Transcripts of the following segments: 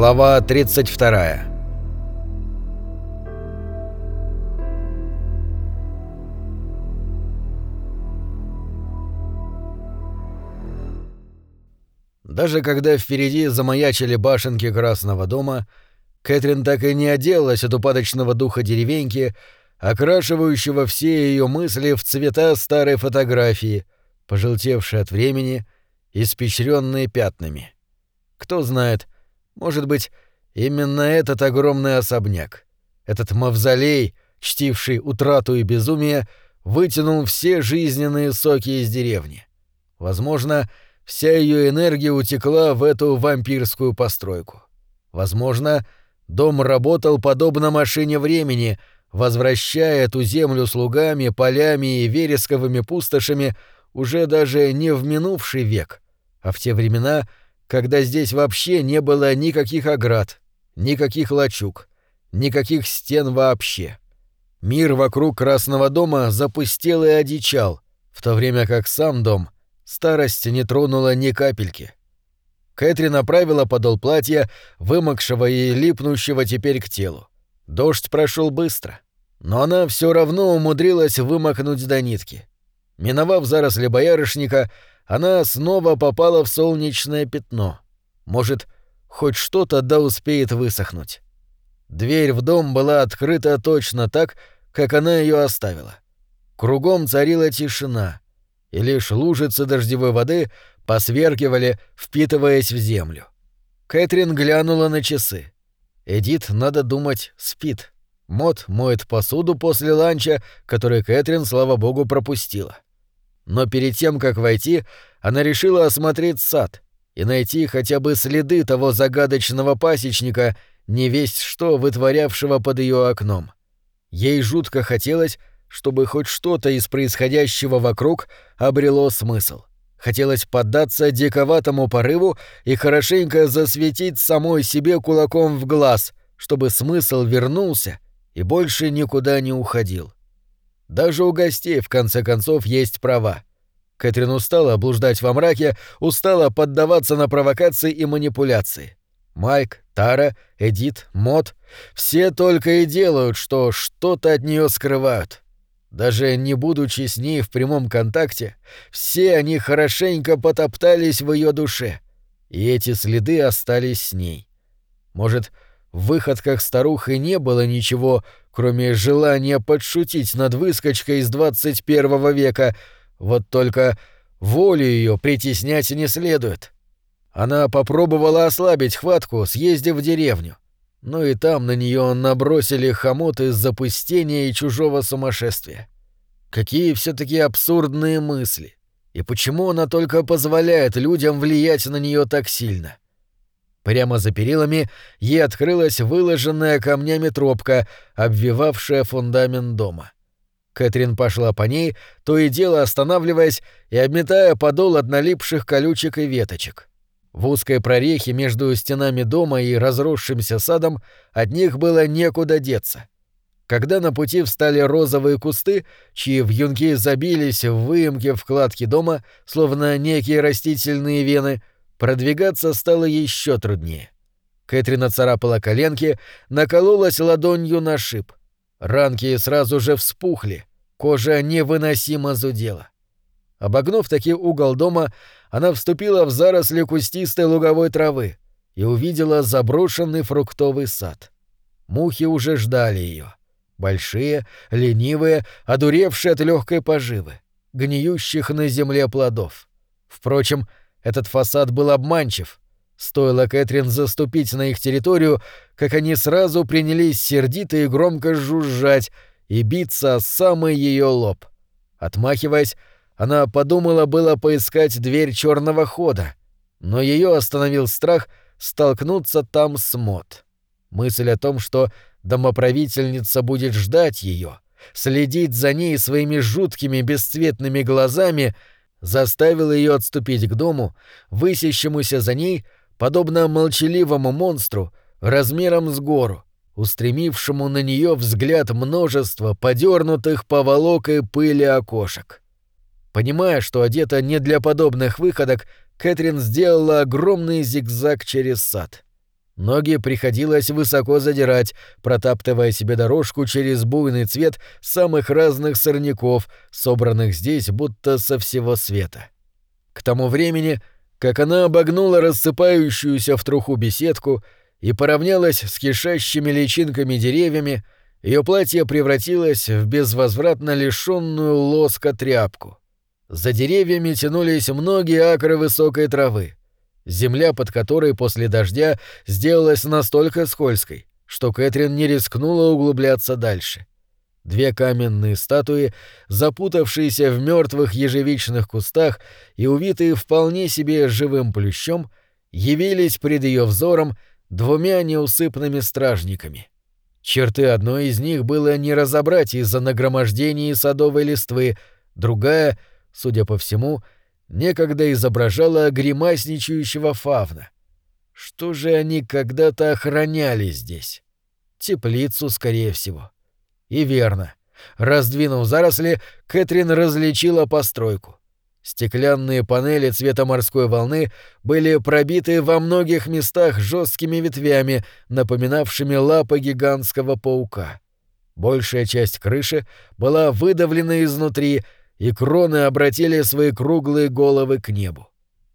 Глава 32 Даже когда впереди замаячили башенки Красного дома, Кэтрин так и не оделась от упадочного духа деревеньки, окрашивающего все ее мысли в цвета старой фотографии, пожелтевшей от времени, испещренные пятнами. Кто знает, может быть, именно этот огромный особняк, этот мавзолей, чтивший утрату и безумие, вытянул все жизненные соки из деревни. Возможно, вся ее энергия утекла в эту вампирскую постройку. Возможно, дом работал подобно машине времени, возвращая эту землю слугами, полями и вересковыми пустошами уже даже не в минувший век, а в те времена, когда здесь вообще не было никаких оград, никаких лачуг, никаких стен вообще. Мир вокруг Красного дома запустел и одичал, в то время как сам дом старость не тронула ни капельки. Кэтрин направила подол платья, вымокшего и липнущего теперь к телу. Дождь прошел быстро, но она все равно умудрилась вымокнуть до нитки. Миновав заросли боярышника, она снова попала в солнечное пятно. Может, хоть что-то да успеет высохнуть. Дверь в дом была открыта точно так, как она ее оставила. Кругом царила тишина, и лишь лужицы дождевой воды посверкивали, впитываясь в землю. Кэтрин глянула на часы. Эдит, надо думать, спит. Мот моет посуду после ланча, который Кэтрин, слава богу, пропустила. — но перед тем, как войти, она решила осмотреть сад и найти хотя бы следы того загадочного пасечника, не весть что вытворявшего под ее окном. Ей жутко хотелось, чтобы хоть что-то из происходящего вокруг обрело смысл. Хотелось поддаться диковатому порыву и хорошенько засветить самой себе кулаком в глаз, чтобы смысл вернулся и больше никуда не уходил. Даже у гостей, в конце концов, есть права. Кэтрин устала блуждать во мраке, устала поддаваться на провокации и манипуляции. Майк, Тара, Эдит, Мот — все только и делают, что что-то от нее скрывают. Даже не будучи с ней в прямом контакте, все они хорошенько потоптались в ее душе, и эти следы остались с ней. Может, в выходках старухи не было ничего, кроме желания подшутить над выскочкой из 21 века, вот только волю ее притеснять не следует. Она попробовала ослабить хватку, съездив в деревню. Но и там на нее набросили хомут из запустения и чужого сумасшествия. Какие все таки абсурдные мысли. И почему она только позволяет людям влиять на нее так сильно? Прямо за перилами ей открылась выложенная камнями тропка, обвивавшая фундамент дома. Кэтрин пошла по ней, то и дело останавливаясь и обметая подол от налипших колючек и веточек. В узкой прорехе между стенами дома и разросшимся садом от них было некуда деться. Когда на пути встали розовые кусты, чьи вьюнки забились в выемке вкладки дома, словно некие растительные вены, Продвигаться стало еще труднее. Кэтрин царапала коленки, накололась ладонью на шип. Ранки сразу же вспухли, кожа невыносимо зудела. Обогнув таки угол дома, она вступила в заросли кустистой луговой травы и увидела заброшенный фруктовый сад. Мухи уже ждали ее. Большие, ленивые, одуревшие от легкой поживы, гниющих на земле плодов. Впрочем, этот фасад был обманчив. Стоило Кэтрин заступить на их территорию, как они сразу принялись сердито и громко жужжать и биться о самый ее лоб. Отмахиваясь, она подумала было поискать дверь черного хода, но ее остановил страх столкнуться там с Мот. Мысль о том, что домоправительница будет ждать ее, следить за ней своими жуткими бесцветными глазами — заставил ее отступить к дому, высящемуся за ней, подобно молчаливому монстру, размером с гору, устремившему на нее взгляд множества подернутых поволокой пыли окошек. Понимая, что одета не для подобных выходок, Кэтрин сделала огромный зигзаг через сад. Ноги приходилось высоко задирать, протаптывая себе дорожку через буйный цвет самых разных сорняков, собранных здесь будто со всего света. К тому времени, как она обогнула рассыпающуюся в труху беседку и поравнялась с кишащими личинками деревьями, ее платье превратилось в безвозвратно лишенную лоска тряпку. За деревьями тянулись многие акры высокой травы — земля под которой после дождя сделалась настолько скользкой, что Кэтрин не рискнула углубляться дальше. Две каменные статуи, запутавшиеся в мертвых ежевичных кустах и увитые вполне себе живым плющом, явились пред ее взором двумя неусыпными стражниками. Черты одной из них было не разобрать из-за нагромождения садовой листвы, другая, судя по всему, — некогда изображала гримасничающего фавна. Что же они когда-то охраняли здесь? Теплицу, скорее всего. И верно. Раздвинув заросли, Кэтрин различила постройку. Стеклянные панели цвета морской волны были пробиты во многих местах жесткими ветвями, напоминавшими лапы гигантского паука. Большая часть крыши была выдавлена изнутри, и кроны обратили свои круглые головы к небу.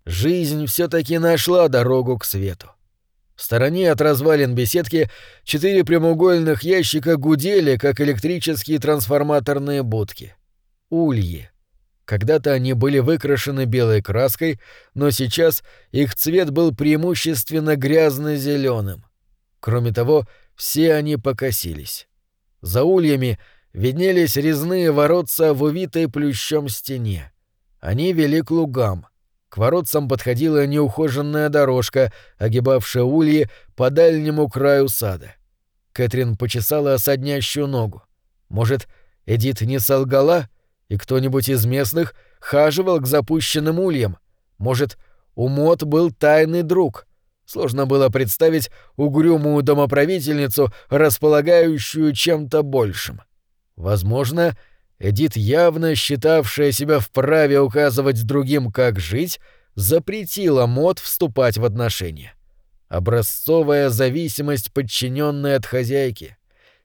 Жизнь все-таки нашла дорогу к свету. В стороне от развалин беседки четыре прямоугольных ящика гудели, как электрические трансформаторные будки. Ульи. Когда-то они были выкрашены белой краской, но сейчас их цвет был преимущественно грязно-зеленым. Кроме того, все они покосились. За ульями — виднелись резные воротца в увитой плющом стене. Они вели к лугам. К воротцам подходила неухоженная дорожка, огибавшая ульи по дальнему краю сада. Кэтрин почесала соднящую ногу. Может, Эдит не солгала, и кто-нибудь из местных хаживал к запущенным ульям? Может, у Мот был тайный друг? Сложно было представить угрюмую домоправительницу, располагающую чем-то большим. — Возможно, Эдит, явно считавшая себя вправе указывать другим, как жить, запретила Мод вступать в отношения. Образцовая зависимость, подчиненная от хозяйки.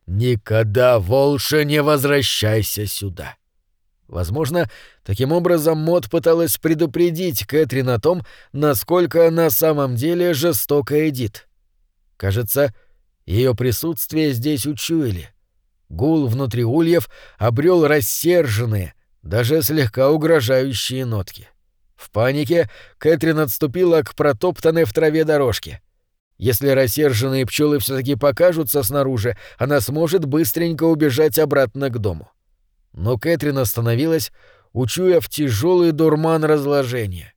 «Никогда, Волша, не возвращайся сюда!» Возможно, таким образом Мод пыталась предупредить Кэтрин о том, насколько на самом деле жестока Эдит. Кажется, ее присутствие здесь учуяли — Гул внутри ульев обрел рассерженные, даже слегка угрожающие нотки. В панике Кэтрин отступила к протоптанной в траве дорожке. Если рассерженные пчелы все-таки покажутся снаружи, она сможет быстренько убежать обратно к дому. Но Кэтрин остановилась, учуяв тяжелый дурман разложения.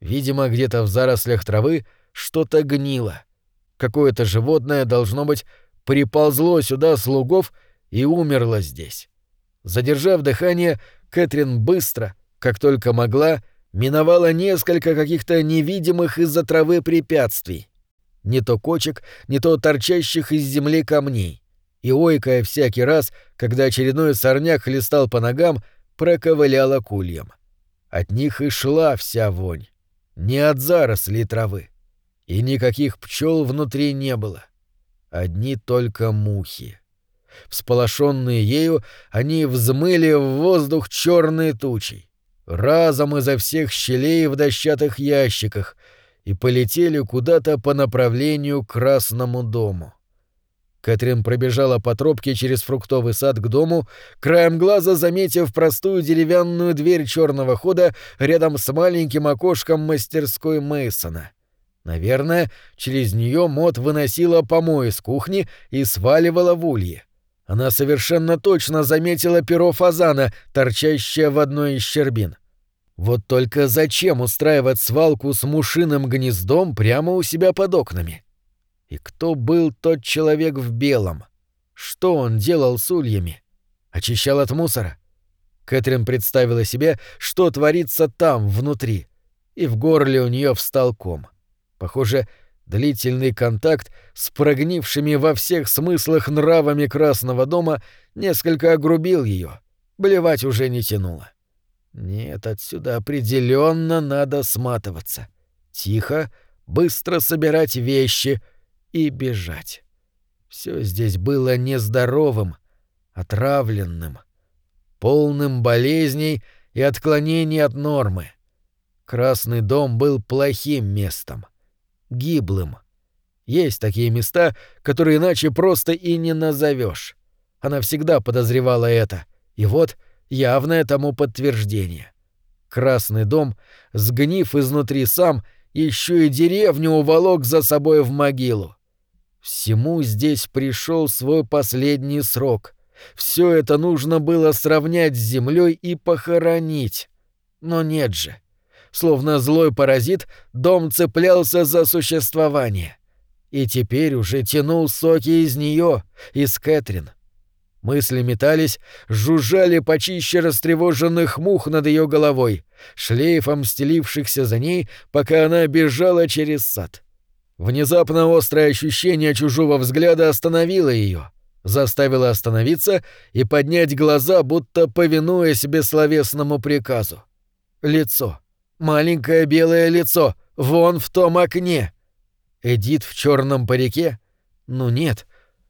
Видимо, где-то в зарослях травы что-то гнило. Какое-то животное, должно быть, приползло сюда с лугов и умерла здесь. Задержав дыхание, Кэтрин быстро, как только могла, миновала несколько каких-то невидимых из-за травы препятствий. Не то кочек, не то торчащих из земли камней. И ойкая всякий раз, когда очередной сорняк хлестал по ногам, проковыляла кульям. От них и шла вся вонь. Не от зарослей травы. И никаких пчел внутри не было. Одни только мухи. Всполошенные ею, они взмыли в воздух черные тучи, разом изо всех щелей в дощатых ящиках, и полетели куда-то по направлению к Красному дому. Кэтрин пробежала по тропке через фруктовый сад к дому, краем глаза заметив простую деревянную дверь черного хода рядом с маленьким окошком мастерской Мейсона. Наверное, через нее Мот выносила помои с кухни и сваливала в улье. Она совершенно точно заметила перо фазана, торчащее в одной из щербин. Вот только зачем устраивать свалку с мушиным гнездом прямо у себя под окнами? И кто был тот человек в белом? Что он делал с ульями? Очищал от мусора? Кэтрин представила себе, что творится там, внутри, и в горле у нее встал ком. Похоже, Длительный контакт с прогнившими во всех смыслах нравами Красного дома несколько огрубил ее. Блевать уже не тянуло. Нет, отсюда определенно надо сматываться. Тихо, быстро собирать вещи и бежать. Все здесь было нездоровым, отравленным, полным болезней и отклонений от нормы. Красный дом был плохим местом, гиблым. Есть такие места, которые иначе просто и не назовешь. Она всегда подозревала это, и вот явное тому подтверждение. Красный дом, сгнив изнутри сам, еще и деревню уволок за собой в могилу. Всему здесь пришел свой последний срок. Все это нужно было сравнять с землей и похоронить. Но нет же. Словно злой паразит, дом цеплялся за существование. И теперь уже тянул соки из нее, из Кэтрин. Мысли метались, жужжали почище растревоженных мух над ее головой, шлейфом стелившихся за ней, пока она бежала через сад. Внезапно острое ощущение чужого взгляда остановило ее, заставило остановиться и поднять глаза, будто повинуясь бессловесному приказу. Лицо. Маленькое белое лицо. Вон в том окне. Эдит в черном парике? Ну нет.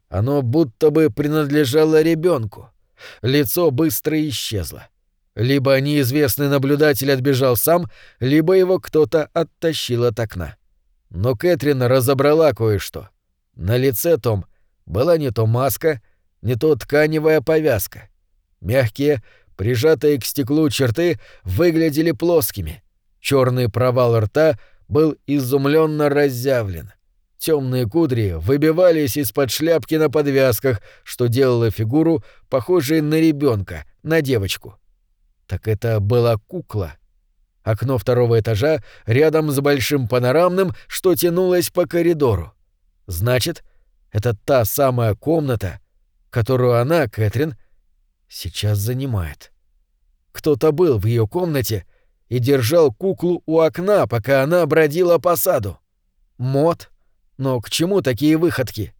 Оно будто бы принадлежало ребенку. Лицо быстро исчезло. Либо неизвестный наблюдатель отбежал сам, либо его кто-то оттащил от окна. Но Кэтрин разобрала кое-что. На лице Том была не то маска, не то тканевая повязка. Мягкие, прижатые к стеклу черты выглядели плоскими. Черный провал рта был изумленно разъявлен. Темные кудри выбивались из-под шляпки на подвязках, что делало фигуру похожей на ребенка, на девочку. Так это была кукла — Окно второго этажа рядом с большим панорамным, что тянулось по коридору. Значит, это та самая комната, которую она, Кэтрин, сейчас занимает. Кто-то был в ее комнате и держал куклу у окна, пока она бродила по саду. Мод? Но к чему такие выходки?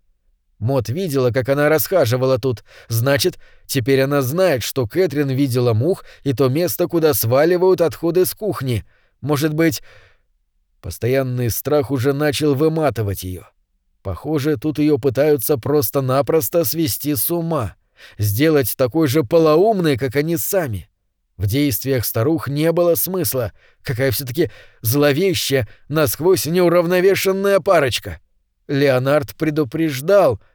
Мот видела, как она расхаживала тут. Значит, теперь она знает, что Кэтрин видела мух и то место, куда сваливают отходы с кухни. Может быть... Постоянный страх уже начал выматывать ее. Похоже, тут ее пытаются просто-напросто свести с ума. Сделать такой же полоумной, как они сами. В действиях старух не было смысла. Какая все таки зловещая, насквозь неуравновешенная парочка. Леонард предупреждал —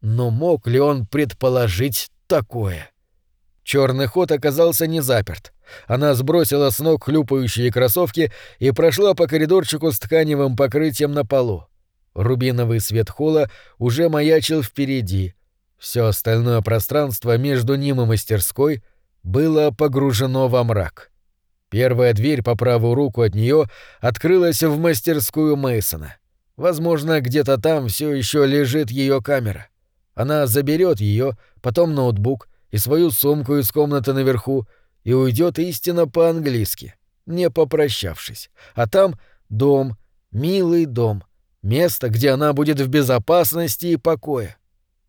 но мог ли он предположить такое? Черный ход оказался не заперт. Она сбросила с ног хлюпающие кроссовки и прошла по коридорчику с тканевым покрытием на полу. Рубиновый свет холла уже маячил впереди. Все остальное пространство между ним и мастерской было погружено во мрак. Первая дверь по правую руку от нее открылась в мастерскую Мейсона. Возможно, где-то там все еще лежит ее камера. Она заберет ее, потом ноутбук и свою сумку из комнаты наверху и уйдет истинно по-английски, не попрощавшись. А там дом, милый дом, место, где она будет в безопасности и покое.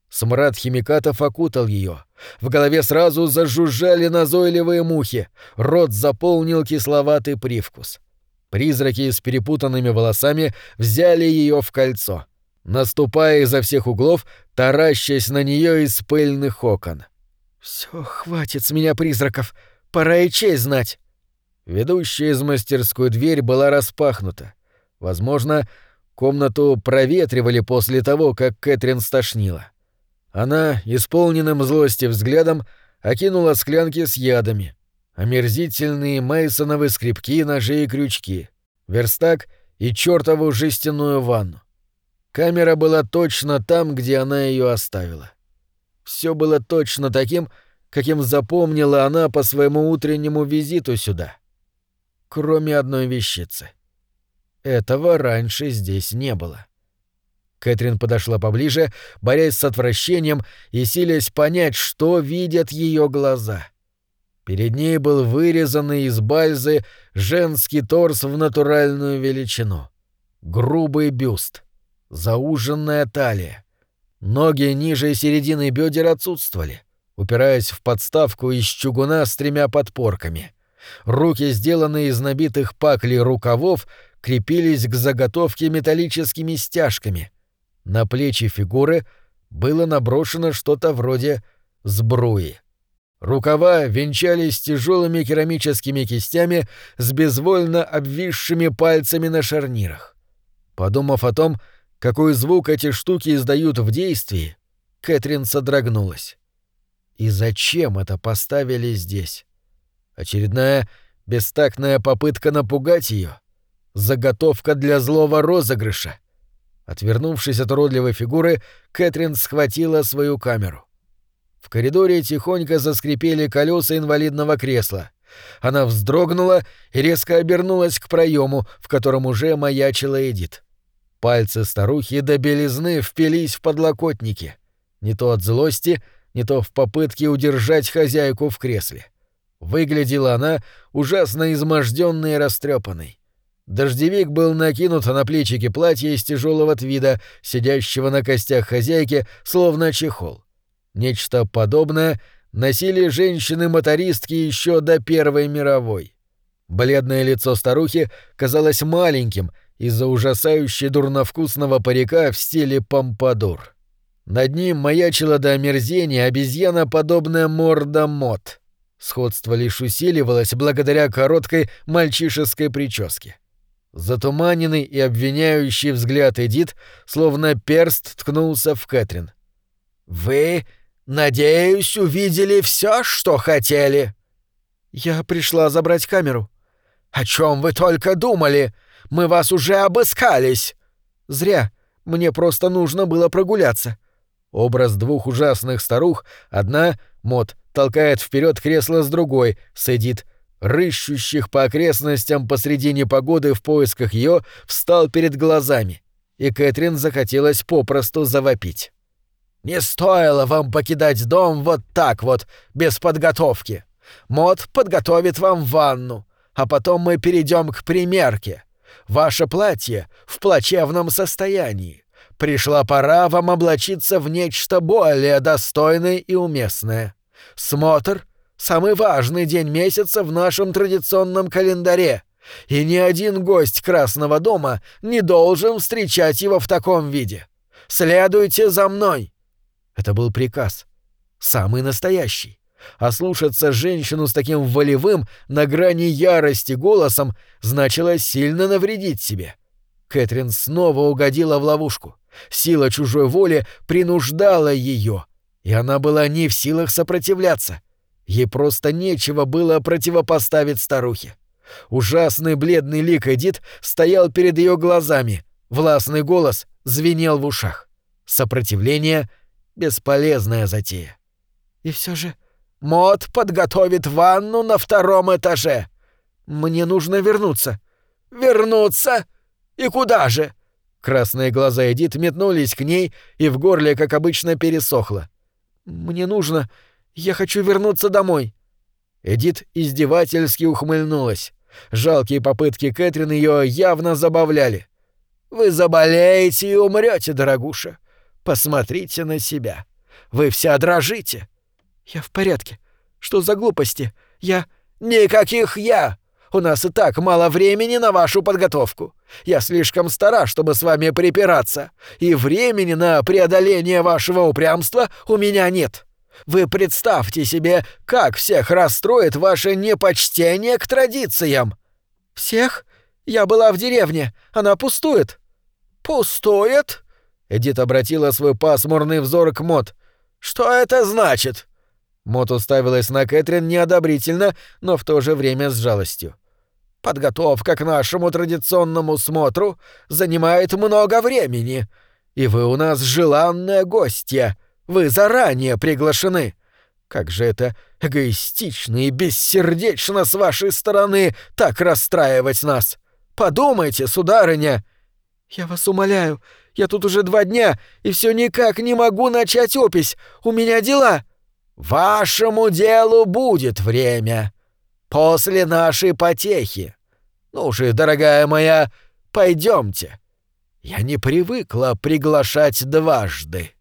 Смрад химикатов окутал ее. В голове сразу зажужжали назойливые мухи, рот заполнил кисловатый привкус. Призраки с перепутанными волосами взяли ее в кольцо наступая изо всех углов, таращась на нее из пыльных окон. Все, хватит с меня призраков, пора и честь знать. Ведущая из мастерской дверь была распахнута. Возможно, комнату проветривали после того, как Кэтрин стошнила. Она, исполненным злости взглядом, окинула склянки с ядами, омерзительные мейсоновые скребки, ножи и крючки, верстак и чертову жестяную ванну. Камера была точно там, где она ее оставила. Все было точно таким, каким запомнила она по своему утреннему визиту сюда. Кроме одной вещицы. Этого раньше здесь не было. Кэтрин подошла поближе, борясь с отвращением и силясь понять, что видят ее глаза. Перед ней был вырезанный из бальзы женский торс в натуральную величину. Грубый бюст — зауженная талия. Ноги ниже середины бедер отсутствовали, упираясь в подставку из чугуна с тремя подпорками. Руки, сделанные из набитых паклей рукавов, крепились к заготовке металлическими стяжками. На плечи фигуры было наброшено что-то вроде сбруи. Рукава венчались тяжелыми керамическими кистями с безвольно обвисшими пальцами на шарнирах. Подумав о том, какой звук эти штуки издают в действии, Кэтрин содрогнулась. И зачем это поставили здесь? Очередная бестактная попытка напугать ее? Заготовка для злого розыгрыша? Отвернувшись от уродливой фигуры, Кэтрин схватила свою камеру. В коридоре тихонько заскрипели колеса инвалидного кресла. Она вздрогнула и резко обернулась к проему, в котором уже маячила Эдит. Пальцы старухи до белизны впились в подлокотники. Не то от злости, не то в попытке удержать хозяйку в кресле. Выглядела она ужасно изможденной и растрепанной. Дождевик был накинут на плечики платья из тяжелого твида, сидящего на костях хозяйки, словно чехол. Нечто подобное носили женщины-мотористки еще до Первой мировой. Бледное лицо старухи казалось маленьким из-за ужасающе дурновкусного парика в стиле помпадур. Над ним маячила до омерзения обезьяна-подобная морда мод. Сходство лишь усиливалось благодаря короткой мальчишеской прическе. Затуманенный и обвиняющий взгляд Эдит, словно перст ткнулся в Кэтрин. «Вы, надеюсь, увидели все, что хотели?» «Я пришла забрать камеру». «О чем вы только думали? Мы вас уже обыскались!» «Зря. Мне просто нужно было прогуляться». Образ двух ужасных старух, одна, Мот, толкает вперед кресло с другой, сидит, рыщущих по окрестностям посреди непогоды в поисках ее, встал перед глазами, и Кэтрин захотелось попросту завопить. «Не стоило вам покидать дом вот так вот, без подготовки. Мод подготовит вам ванну, а потом мы перейдем к примерке. Ваше платье в плачевном состоянии. Пришла пора вам облачиться в нечто более достойное и уместное. Смотр — самый важный день месяца в нашем традиционном календаре, и ни один гость Красного дома не должен встречать его в таком виде. Следуйте за мной!» Это был приказ. Самый настоящий. А слушаться женщину с таким волевым, на грани ярости голосом, значило сильно навредить себе. Кэтрин снова угодила в ловушку. Сила чужой воли принуждала ее, и она была не в силах сопротивляться. Ей просто нечего было противопоставить старухе. Ужасный бледный лик Эдит стоял перед ее глазами, властный голос звенел в ушах. Сопротивление — бесполезная затея. И все же Мод подготовит ванну на втором этаже. Мне нужно вернуться. Вернуться? И куда же? Красные глаза Эдит метнулись к ней, и в горле, как обычно, пересохло. «Мне нужно... Я хочу вернуться домой». Эдит издевательски ухмыльнулась. Жалкие попытки Кэтрин ее явно забавляли. «Вы заболеете и умрете, дорогуша. Посмотрите на себя. Вы вся дрожите». «Я в порядке. Что за глупости? Я...» «Никаких «я». У нас и так мало времени на вашу подготовку. Я слишком стара, чтобы с вами припираться, и времени на преодоление вашего упрямства у меня нет. Вы представьте себе, как всех расстроит ваше непочтение к традициям. Всех? Я была в деревне, она пустует. Пустует? Эдит обратила свой пасмурный взор к Мот. Что это значит? Мот уставилась на Кэтрин неодобрительно, но в то же время с жалостью. Подготовка к нашему традиционному смотру занимает много времени. И вы у нас желанная гостья. Вы заранее приглашены. Как же это эгоистично и бессердечно с вашей стороны так расстраивать нас. Подумайте, сударыня. Я вас умоляю, я тут уже два дня и все никак не могу начать опись. У меня дела. Вашему делу будет время после нашей потехи. Ну же, дорогая моя, пойдемте. Я не привыкла приглашать дважды.